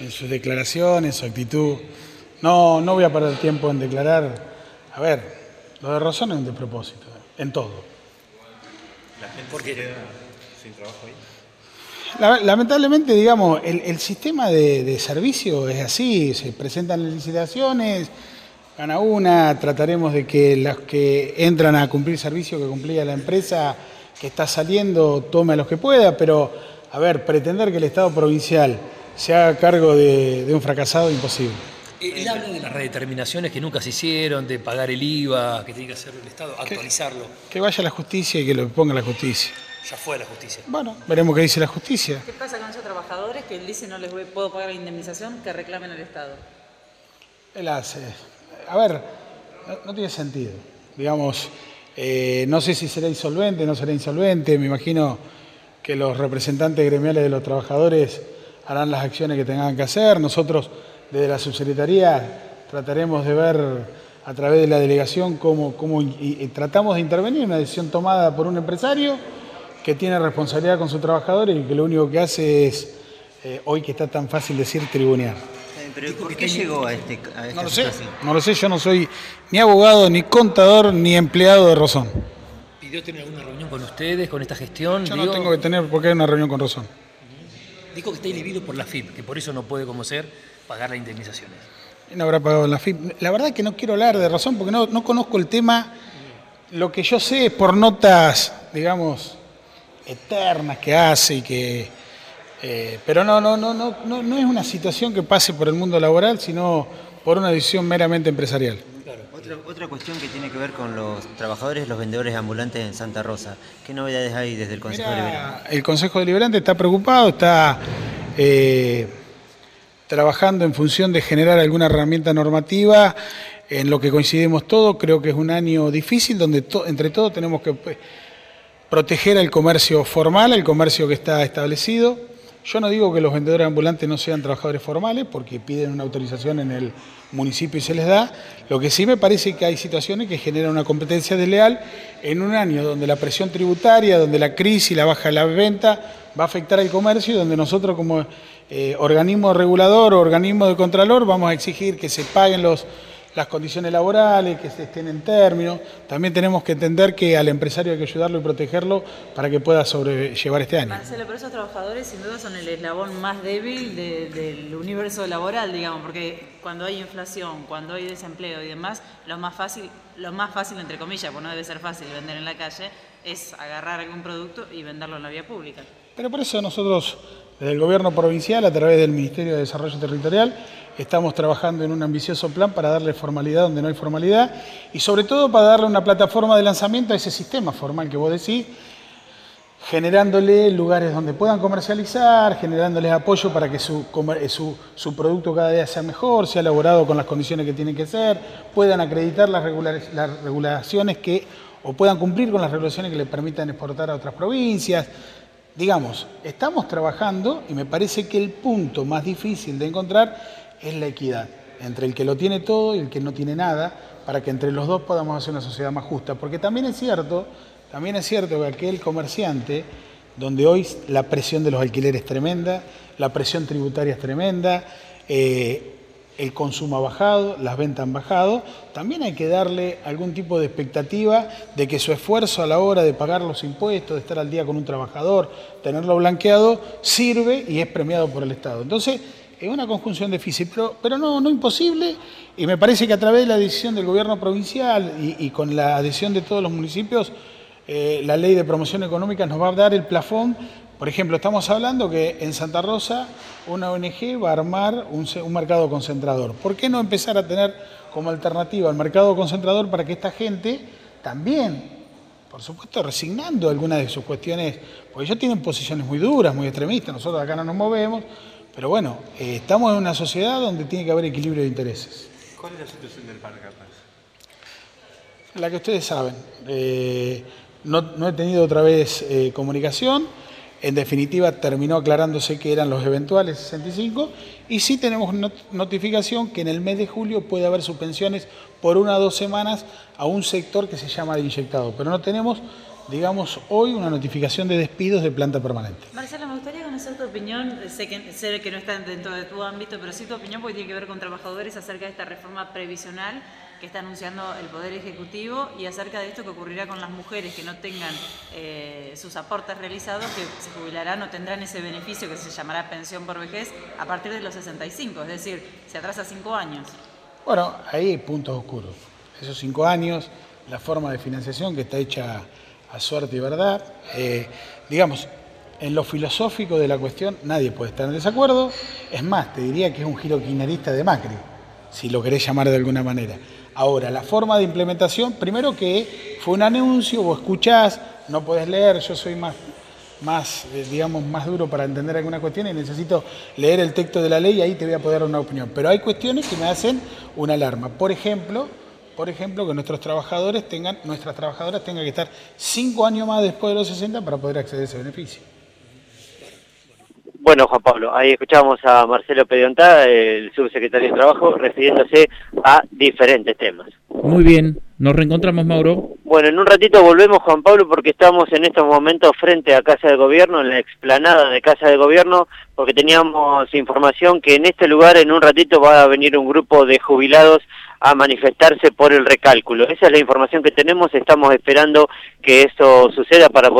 en sus declaraciones, su actitud. No, no voy a perder tiempo en declarar. A ver, lo de Rosón es un despropósito, en todo. La gente ¿Por qué? queda sin trabajo ahí. Lamentablemente, digamos, el, sistema de, servicio es así, se presentan licitaciones, gana una, trataremos de que los que entran a cumplir servicio que cumplía la empresa que está saliendo tome a los que pueda, pero, a ver, pretender que el Estado provincial se haga cargo de, un fracasado imposible. Eh, él habla de las redeterminaciones que nunca se hicieron, de pagar el IVA, que tiene que hacer el Estado, actualizarlo. Que vaya a la justicia y que lo ponga la justicia. Ya fue la justicia. Bueno, veremos qué dice la justicia. ¿Qué pasa con esos trabajadores que él dice no les puedo pagar la indemnización que reclamen al Estado? Él hace. A ver, no, tiene sentido. Digamos, eh, no sé si será insolvente, no será insolvente. Me imagino que los representantes gremiales de los trabajadores harán las acciones que tengan que hacer. Nosotros desde la subsecretaría trataremos de ver a través de la delegación cómo, tratamos de intervenir en una decisión tomada por un empresario que tiene responsabilidad con sus trabajadores y que lo único que hace es, eh, hoy que está tan fácil decir, tribunear. Eh, ¿Pero por qué llegó a, este, a esta no lo sé, no lo sé, yo no soy ni abogado, ni contador, ni empleado de Rosón. ¿Pidió tener alguna reunión con ustedes, con esta gestión? Yo no tengo que tener por qué una reunión con Rosón. Dijo que está inhibido por la FIP, que por eso no puede, como ser, pagar las indemnizaciones. No habrá pagado la FIP. La verdad es que no quiero hablar de razón porque no, conozco el tema. Lo que yo sé es por notas, digamos, eternas que hace y que. Eh, pero no, no, no, no, no, no es una situación que pase por el mundo laboral, sino por una decisión meramente empresarial. Otra, cuestión que tiene que ver con los trabajadores, los vendedores ambulantes en Santa Rosa. ¿Qué novedades hay desde el Consejo Deliberante? El Consejo Deliberante está preocupado, está eh, trabajando en función de generar alguna herramienta normativa en lo que coincidimos todos. Creo que es un año difícil donde entre todos tenemos que pues, proteger al comercio formal, el comercio que está establecido yo no digo que los vendedores ambulantes no sean trabajadores formales porque piden una autorización en el municipio y se les da. Lo que sí me parece que hay situaciones que generan una competencia desleal en un año donde la presión tributaria, donde la crisis, la baja de la venta va a afectar al comercio y donde nosotros como eh, organismo regulador o organismo de contralor vamos a exigir que se paguen los las condiciones laborales, que se estén en términos. También tenemos que entender que al empresario hay que ayudarlo y protegerlo para que pueda sobrellevar este año. Marcelo, pero esos trabajadores sin duda son el eslabón más débil del universo laboral, digamos, porque cuando hay inflación, cuando hay desempleo y demás, lo más fácil, lo más fácil entre comillas, porque no debe ser fácil vender en la calle, es agarrar algún producto y venderlo en la vía pública. Pero por eso nosotros, desde el gobierno provincial, a través del Ministerio de Desarrollo Territorial, Estamos trabajando en un ambicioso plan para darle formalidad donde no hay formalidad y sobre todo para darle una plataforma de lanzamiento a ese sistema formal que vos decís, generándole lugares donde puedan comercializar, generándoles apoyo para que su, su, producto cada día sea mejor, sea elaborado con las condiciones que tienen que ser, puedan acreditar las, las regulaciones que, o puedan cumplir con las regulaciones que le permitan exportar a otras provincias. Digamos, estamos trabajando y me parece que el punto más difícil de encontrar es la equidad entre el que lo tiene todo y el que no tiene nada, para que entre los dos podamos hacer una sociedad más justa. Porque también es cierto, también es cierto que aquel comerciante, donde hoy la presión de los alquileres es tremenda, la presión tributaria es tremenda, eh, el consumo ha bajado, las ventas han bajado, también hay que darle algún tipo de expectativa de que su esfuerzo a la hora de pagar los impuestos, de estar al día con un trabajador, tenerlo blanqueado, sirve y es premiado por el Estado. Entonces, es una conjunción difícil, pero, no, imposible, y me parece que a través de la decisión del gobierno provincial y, con la adhesión de todos los municipios, eh, la ley de promoción económica nos va a dar el plafón. Por ejemplo, estamos hablando que en Santa Rosa una ONG va a armar un, mercado concentrador. ¿Por qué no empezar a tener como alternativa el mercado concentrador para que esta gente también por supuesto, resignando algunas de sus cuestiones, porque ellos tienen posiciones muy duras, muy extremistas, nosotros acá no nos movemos, pero bueno, eh, estamos en una sociedad donde tiene que haber equilibrio de intereses. ¿Cuál es la situación del Parque Capaz? La que ustedes saben. Eh, no, he tenido otra vez eh, comunicación. En definitiva, terminó aclarándose que eran los eventuales 65 y sí tenemos notificación que en el mes de julio puede haber suspensiones por una o dos semanas a un sector que se llama de inyectado, pero no tenemos digamos, hoy una notificación de despidos de planta permanente. Marcelo, me gustaría conocer tu opinión, sé que, sé que no está dentro de tu ámbito, pero sí tu opinión porque tiene que ver con trabajadores acerca de esta reforma previsional que está anunciando el Poder Ejecutivo y acerca de esto que ocurrirá con las mujeres que no tengan eh, sus aportes realizados, que se jubilarán o tendrán ese beneficio que se llamará pensión por vejez a partir de los 65, es decir, se atrasa cinco años. Bueno, ahí hay puntos oscuros. Esos cinco años, la forma de financiación que está hecha a suerte y verdad, eh, digamos, en lo filosófico de la cuestión nadie puede estar en desacuerdo. Es más, te diría que es un giro de Macri, si lo querés llamar de alguna manera. Ahora, la forma de implementación, primero que fue un anuncio, vos escuchás, no podés leer, yo soy más, más eh, digamos, más duro para entender alguna cuestión y necesito leer el texto de la ley y ahí te voy a poder dar una opinión. Pero hay cuestiones que me hacen una alarma. Por ejemplo, por ejemplo, que nuestros trabajadores nuestras trabajadoras tengan que estar cinco años más después de los 60 para poder acceder a ese beneficio. Bueno, Juan Pablo, ahí escuchábamos a Marcelo Pediontá, el subsecretario de Trabajo, refiriéndose a diferentes temas. Muy bien, nos reencontramos, Mauro. Bueno, en un ratito volvemos, Juan Pablo, porque estamos en estos momentos frente a Casa de Gobierno, en la explanada de Casa de Gobierno, porque teníamos información que en este lugar en un ratito va a venir un grupo de jubilados a manifestarse por el recálculo. Esa es la información que tenemos, estamos esperando que esto suceda para poder...